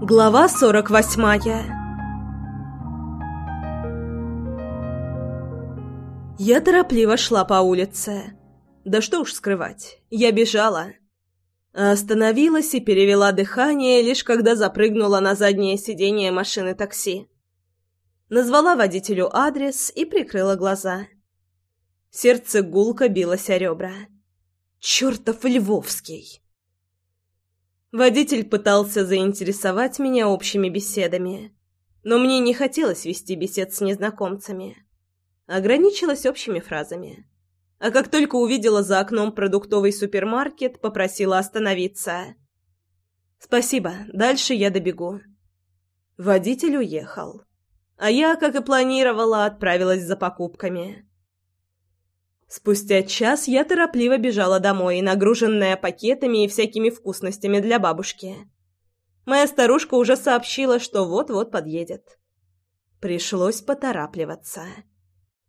Глава сорок восьмая Я торопливо шла по улице. Да что уж скрывать, я бежала. Остановилась и перевела дыхание, лишь когда запрыгнула на заднее сиденье машины такси. Назвала водителю адрес и прикрыла глаза. Сердце гулко билось о ребра. «Чертов Львовский!» Водитель пытался заинтересовать меня общими беседами, но мне не хотелось вести бесед с незнакомцами. Ограничилась общими фразами. А как только увидела за окном продуктовый супермаркет, попросила остановиться. «Спасибо, дальше я добегу». Водитель уехал. А я, как и планировала, отправилась за покупками. Спустя час я торопливо бежала домой, нагруженная пакетами и всякими вкусностями для бабушки. Моя старушка уже сообщила, что вот-вот подъедет. Пришлось поторапливаться.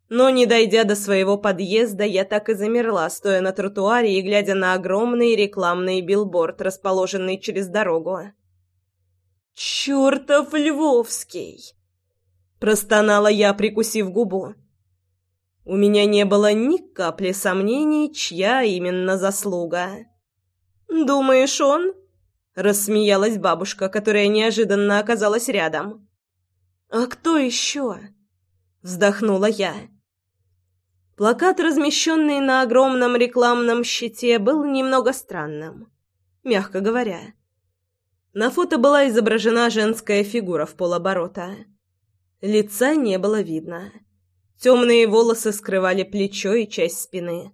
Но, не дойдя до своего подъезда, я так и замерла, стоя на тротуаре и глядя на огромный рекламный билборд, расположенный через дорогу. «Чёртов Львовский!» Простонала я, прикусив губу. У меня не было ни капли сомнений, чья именно заслуга. «Думаешь, он?» — рассмеялась бабушка, которая неожиданно оказалась рядом. «А кто еще?» — вздохнула я. Плакат, размещенный на огромном рекламном щите, был немного странным, мягко говоря. На фото была изображена женская фигура в полоборота. Лица не было видно. Темные волосы скрывали плечо и часть спины.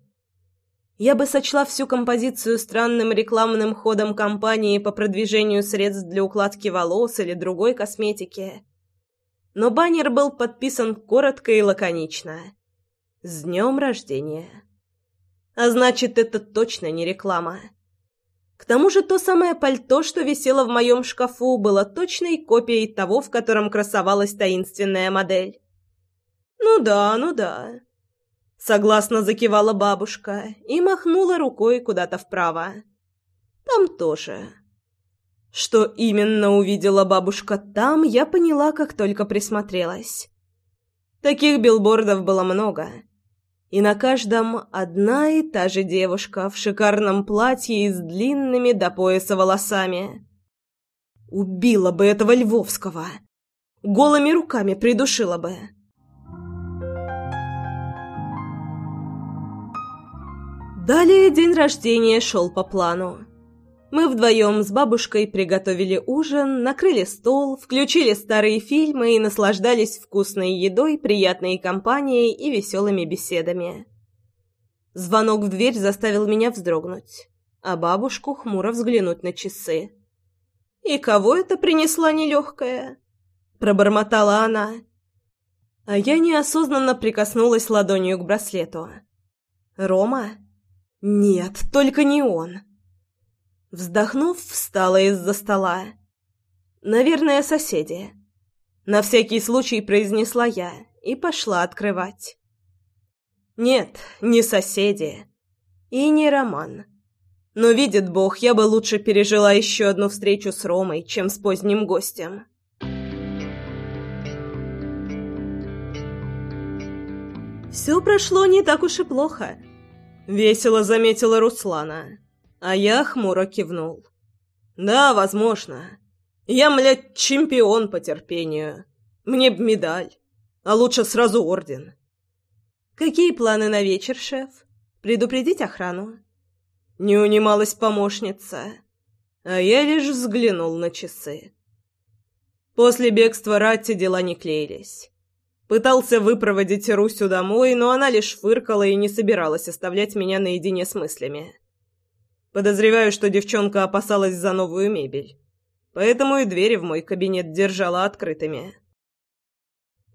Я бы сочла всю композицию странным рекламным ходом компании по продвижению средств для укладки волос или другой косметики. Но баннер был подписан коротко и лаконично. «С днем рождения!» А значит, это точно не реклама. К тому же то самое пальто, что висело в моем шкафу, было точной копией того, в котором красовалась таинственная модель. «Ну да, ну да», — согласно закивала бабушка и махнула рукой куда-то вправо. «Там тоже». Что именно увидела бабушка там, я поняла, как только присмотрелась. Таких билбордов было много. И на каждом одна и та же девушка в шикарном платье и с длинными до пояса волосами. Убила бы этого Львовского. Голыми руками придушила бы. Далее день рождения шел по плану. Мы вдвоем с бабушкой приготовили ужин, накрыли стол, включили старые фильмы и наслаждались вкусной едой, приятной компанией и веселыми беседами. Звонок в дверь заставил меня вздрогнуть, а бабушку хмуро взглянуть на часы. «И кого это принесла нелегкая?» — пробормотала она. А я неосознанно прикоснулась ладонью к браслету. «Рома?» Нет, только не он. Вздохнув, встала из-за стола. Наверное, соседи. На всякий случай произнесла я и пошла открывать. Нет, не соседи. И не Роман. Но, видит Бог, я бы лучше пережила еще одну встречу с Ромой, чем с поздним гостем. Все прошло не так уж и плохо. Весело заметила Руслана, а я хмуро кивнул. Да, возможно. Я, млядь, чемпион по терпению. Мне б медаль, а лучше сразу орден. Какие планы на вечер, шеф? Предупредить охрану? Не унималась помощница, а я лишь взглянул на часы. После бегства Ратти дела не клеились. Пытался выпроводить Русю домой, но она лишь фыркала и не собиралась оставлять меня наедине с мыслями. Подозреваю, что девчонка опасалась за новую мебель. Поэтому и двери в мой кабинет держала открытыми.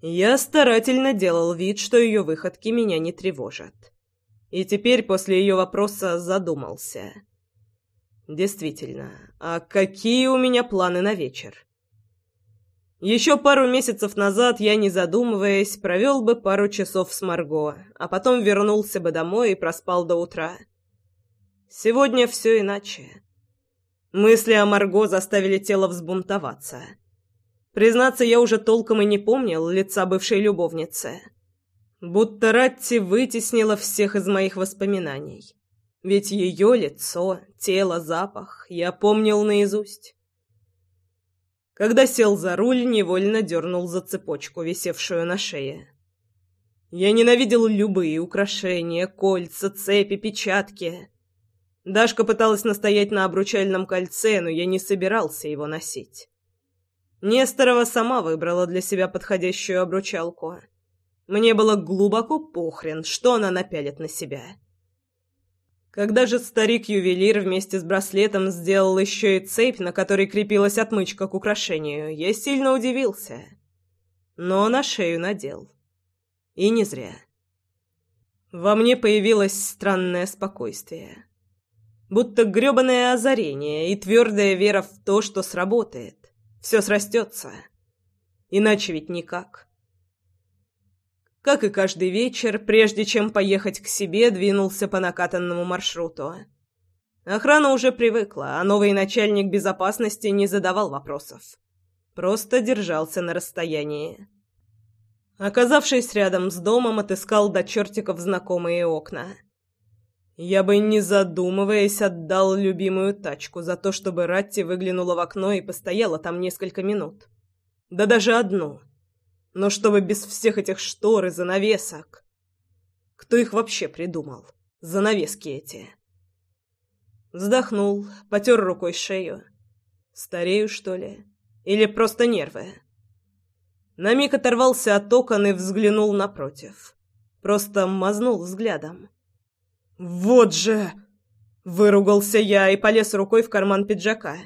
Я старательно делал вид, что ее выходки меня не тревожат. И теперь после ее вопроса задумался. Действительно, а какие у меня планы на вечер? Еще пару месяцев назад я, не задумываясь, провел бы пару часов с Марго, а потом вернулся бы домой и проспал до утра. Сегодня все иначе. Мысли о Марго заставили тело взбунтоваться. Признаться, я уже толком и не помнил лица бывшей любовницы. Будто Ратти вытеснила всех из моих воспоминаний. Ведь ее лицо, тело, запах я помнил наизусть. Когда сел за руль, невольно дернул за цепочку, висевшую на шее. Я ненавидел любые украшения, кольца, цепи, печатки. Дашка пыталась настоять на обручальном кольце, но я не собирался его носить. Несторова сама выбрала для себя подходящую обручалку. Мне было глубоко похрен, что она напялит на себя. Когда же старик-ювелир вместе с браслетом сделал еще и цепь, на которой крепилась отмычка к украшению, я сильно удивился. Но на шею надел. И не зря. Во мне появилось странное спокойствие. Будто грёбаное озарение и твердая вера в то, что сработает. Все срастется. Иначе ведь никак. Как и каждый вечер, прежде чем поехать к себе, двинулся по накатанному маршруту. Охрана уже привыкла, а новый начальник безопасности не задавал вопросов. Просто держался на расстоянии. Оказавшись рядом с домом, отыскал до чертиков знакомые окна. Я бы, не задумываясь, отдал любимую тачку за то, чтобы Ратти выглянула в окно и постояла там несколько минут. Да даже одну. Но чтобы без всех этих штор и занавесок. Кто их вообще придумал? Занавески эти. Вздохнул, потер рукой шею. Старею, что ли? Или просто нервы? На миг оторвался от окон и взглянул напротив. Просто мазнул взглядом. «Вот же!» — выругался я и полез рукой в карман пиджака.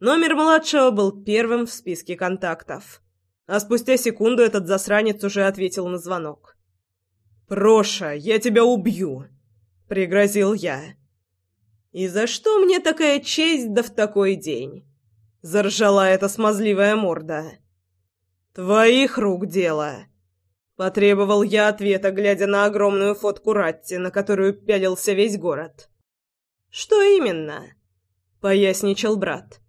Номер младшего был первым в списке контактов. А спустя секунду этот засранец уже ответил на звонок. «Проша, я тебя убью!» — пригрозил я. «И за что мне такая честь да в такой день?» — заржала эта смазливая морда. «Твоих рук дело!» Потребовал я ответа, глядя на огромную фотку Ратти, на которую пялился весь город. «Что именно?» — поясничал брат.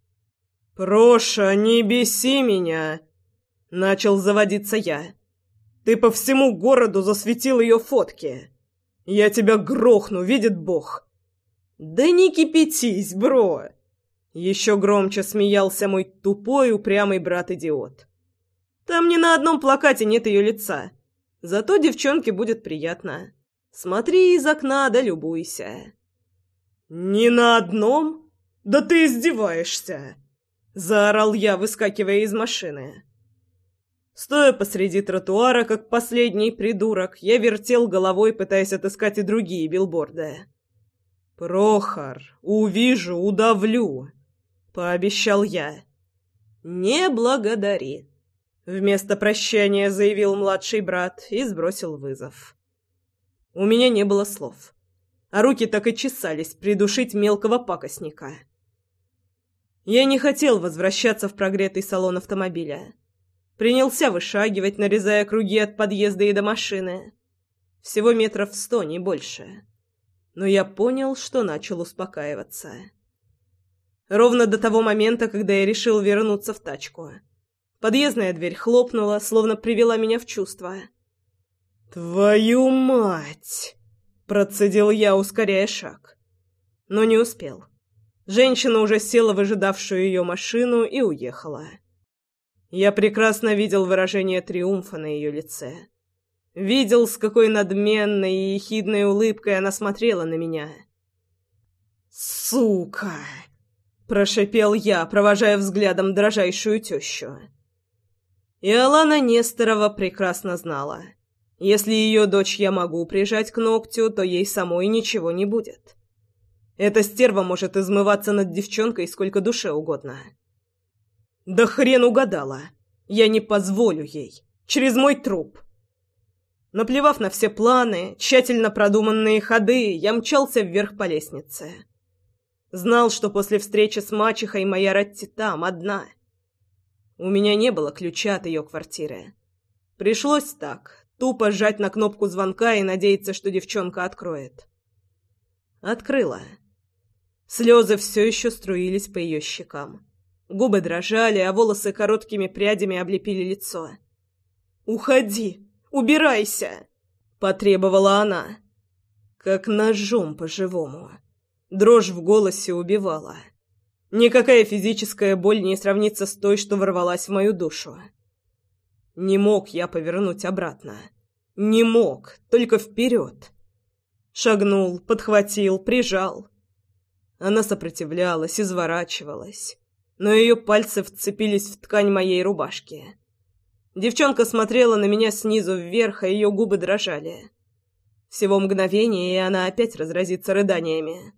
«Проша, не беси меня!» — начал заводиться я. «Ты по всему городу засветил ее фотки. Я тебя грохну, видит Бог!» «Да не кипятись, бро!» Еще громче смеялся мой тупой, упрямый брат-идиот. Там ни на одном плакате нет ее лица. Зато девчонке будет приятно. Смотри из окна да любуйся. «Ни на одном? Да ты издеваешься!» Заорал я, выскакивая из машины. Стоя посреди тротуара, как последний придурок, я вертел головой, пытаясь отыскать и другие билборды. «Прохор, увижу, удавлю!» — пообещал я. «Не благодари!» Вместо прощания заявил младший брат и сбросил вызов. У меня не было слов, а руки так и чесались придушить мелкого пакостника. Я не хотел возвращаться в прогретый салон автомобиля. Принялся вышагивать, нарезая круги от подъезда и до машины. Всего метров сто, не больше. Но я понял, что начал успокаиваться. Ровно до того момента, когда я решил вернуться в тачку — Подъездная дверь хлопнула, словно привела меня в чувство. «Твою мать!» — процедил я, ускоряя шаг. Но не успел. Женщина уже села в ожидавшую ее машину и уехала. Я прекрасно видел выражение триумфа на ее лице. Видел, с какой надменной и ехидной улыбкой она смотрела на меня. «Сука!» — прошипел я, провожая взглядом дрожайшую тещу. И Алана Несторова прекрасно знала. Если ее дочь я могу прижать к ногтю, то ей самой ничего не будет. Эта стерва может измываться над девчонкой сколько душе угодно. Да хрен угадала. Я не позволю ей. Через мой труп. Наплевав на все планы, тщательно продуманные ходы, я мчался вверх по лестнице. Знал, что после встречи с мачехой моя Ратти там, одна — у меня не было ключа от ее квартиры. Пришлось так, тупо сжать на кнопку звонка и надеяться, что девчонка откроет. Открыла. Слезы все еще струились по ее щекам. Губы дрожали, а волосы короткими прядями облепили лицо. «Уходи! Убирайся!» — потребовала она. Как ножом по-живому. Дрожь в голосе убивала. Никакая физическая боль не сравнится с той, что ворвалась в мою душу. Не мог я повернуть обратно. Не мог, только вперед. Шагнул, подхватил, прижал. Она сопротивлялась, изворачивалась, но ее пальцы вцепились в ткань моей рубашки. Девчонка смотрела на меня снизу вверх, а ее губы дрожали. Всего мгновение, и она опять разразится рыданиями.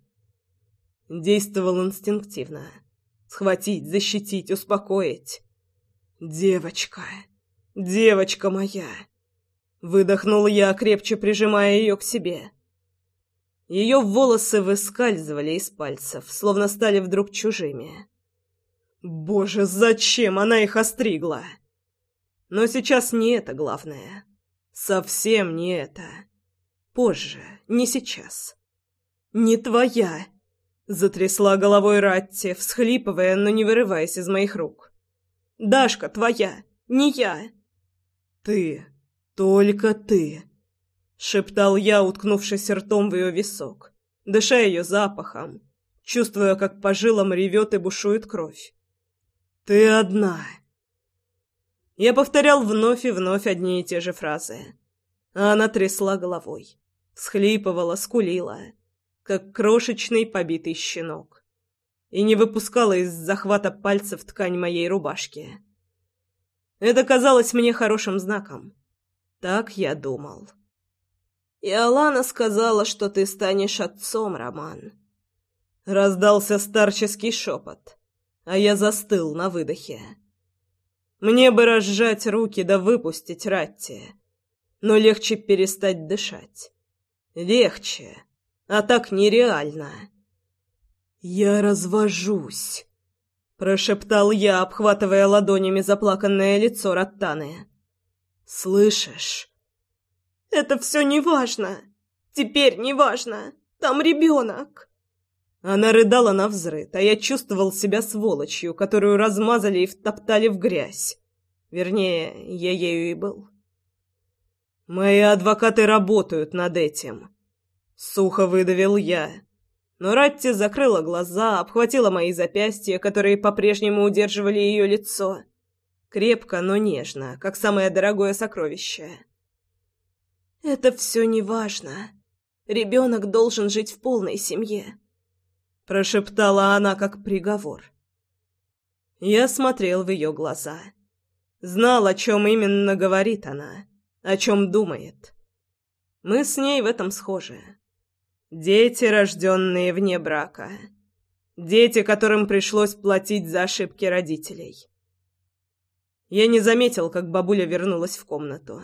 Действовал инстинктивно. Схватить, защитить, успокоить. «Девочка! Девочка моя!» Выдохнул я, крепче прижимая ее к себе. Ее волосы выскальзывали из пальцев, словно стали вдруг чужими. Боже, зачем она их остригла? Но сейчас не это главное. Совсем не это. Позже, не сейчас. «Не твоя!» Затрясла головой Ратти, всхлипывая, но не вырываясь из моих рук. «Дашка твоя, не я!» «Ты, только ты!» Шептал я, уткнувшись ртом в ее висок, дыша ее запахом, чувствуя, как по жилам ревет и бушует кровь. «Ты одна!» Я повторял вновь и вновь одни и те же фразы. А она трясла головой, схлипывала, скулила как крошечный побитый щенок, и не выпускала из захвата пальцев ткань моей рубашки. Это казалось мне хорошим знаком. Так я думал. И Алана сказала, что ты станешь отцом, Роман. Раздался старческий шепот, а я застыл на выдохе. Мне бы разжать руки да выпустить Ратти, но легче перестать дышать. Легче а так нереально. «Я развожусь», — прошептал я, обхватывая ладонями заплаканное лицо Раттаны. «Слышишь?» «Это все неважно. Теперь неважно. Там ребенок». Она рыдала на взрыд, а я чувствовал себя сволочью, которую размазали и втоптали в грязь. Вернее, я ею и был. Мои адвокаты работают над этим. Сухо выдавил я. Но Ратти закрыла глаза, обхватила мои запястья, которые по-прежнему удерживали ее лицо. Крепко, но нежно, как самое дорогое сокровище. «Это все не важно. Ребенок должен жить в полной семье», — прошептала она как приговор. Я смотрел в ее глаза. Знал, о чем именно говорит она, о чем думает. Мы с ней в этом схожи. Дети, рожденные вне брака. Дети, которым пришлось платить за ошибки родителей. Я не заметил, как бабуля вернулась в комнату.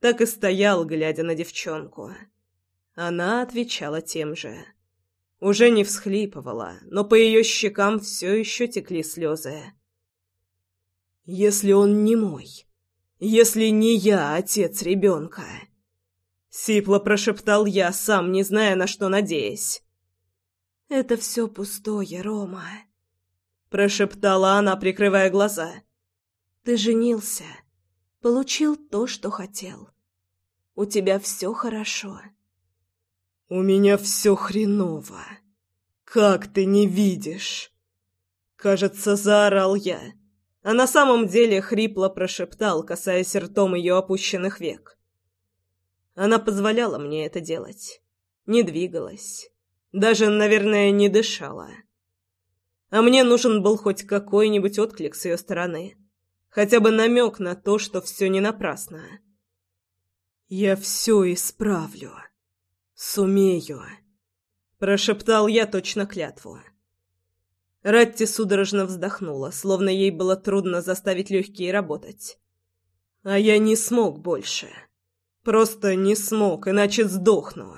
Так и стоял, глядя на девчонку. Она отвечала тем же. Уже не всхлипывала, но по ее щекам все еще текли слезы. «Если он не мой, если не я отец ребенка...» Сипло прошептал я, сам не зная, на что надеясь. «Это все пустое, Рома», — прошептала она, прикрывая глаза. «Ты женился, получил то, что хотел. У тебя все хорошо». «У меня все хреново. Как ты не видишь?» Кажется, заорал я, а на самом деле хрипло прошептал, касаясь ртом ее опущенных век. Она позволяла мне это делать. Не двигалась. Даже, наверное, не дышала. А мне нужен был хоть какой-нибудь отклик с ее стороны. Хотя бы намек на то, что все не напрасно. «Я все исправлю. Сумею», — прошептал я точно клятву. Ратти судорожно вздохнула, словно ей было трудно заставить легкие работать. А я не смог больше. Просто не смог, иначе сдохну.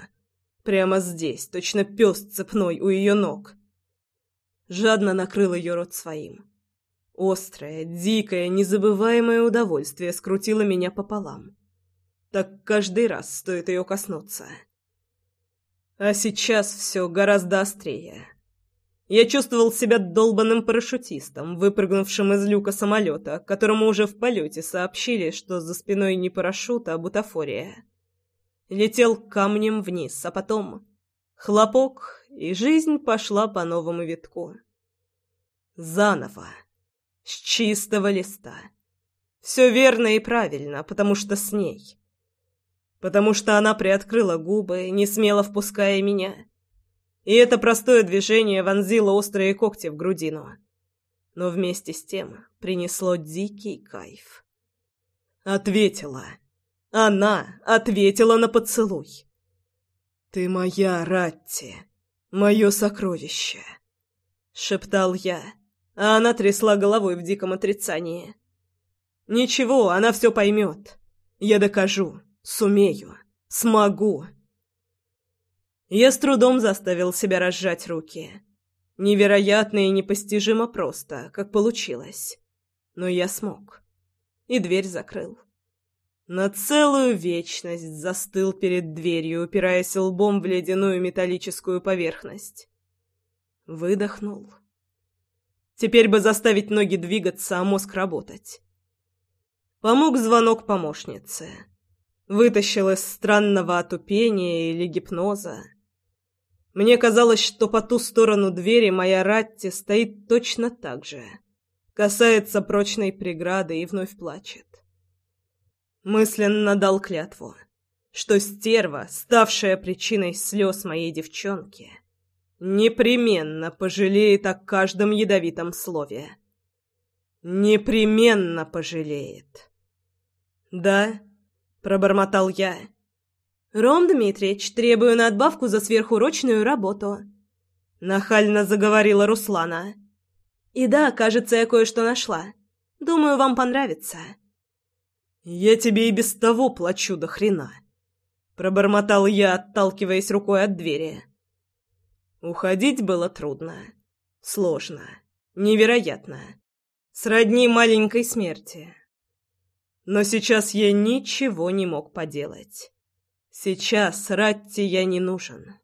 Прямо здесь, точно пес цепной у ее ног. Жадно накрыл ее рот своим. Острое, дикое, незабываемое удовольствие скрутило меня пополам. Так каждый раз стоит ее коснуться. А сейчас все гораздо острее. Я чувствовал себя долбанным парашютистом, выпрыгнувшим из люка самолета, которому уже в полете сообщили, что за спиной не парашют, а бутафория. Летел камнем вниз, а потом... Хлопок, и жизнь пошла по новому витку. Заново. С чистого листа. Все верно и правильно, потому что с ней. Потому что она приоткрыла губы, не смело впуская меня и это простое движение вонзило острые когти в грудину. Но вместе с тем принесло дикий кайф. Ответила. Она ответила на поцелуй. «Ты моя, Ратти, мое сокровище», — шептал я, а она трясла головой в диком отрицании. «Ничего, она все поймет. Я докажу, сумею, смогу». Я с трудом заставил себя разжать руки. Невероятно и непостижимо просто, как получилось. Но я смог. И дверь закрыл. На целую вечность застыл перед дверью, упираясь лбом в ледяную металлическую поверхность. Выдохнул. Теперь бы заставить ноги двигаться, а мозг работать. Помог звонок помощнице. Вытащил из странного отупения или гипноза. Мне казалось, что по ту сторону двери моя Ратти стоит точно так же. Касается прочной преграды и вновь плачет. Мысленно дал клятву, что стерва, ставшая причиной слез моей девчонки, непременно пожалеет о каждом ядовитом слове. Непременно пожалеет. «Да», — пробормотал я, — «Ром Дмитриевич, требую надбавку за сверхурочную работу», — нахально заговорила Руслана. «И да, кажется, я кое-что нашла. Думаю, вам понравится». «Я тебе и без того плачу до хрена», — пробормотал я, отталкиваясь рукой от двери. Уходить было трудно, сложно, невероятно, сродни маленькой смерти. Но сейчас я ничего не мог поделать. Сейчас Ратти я не нужен.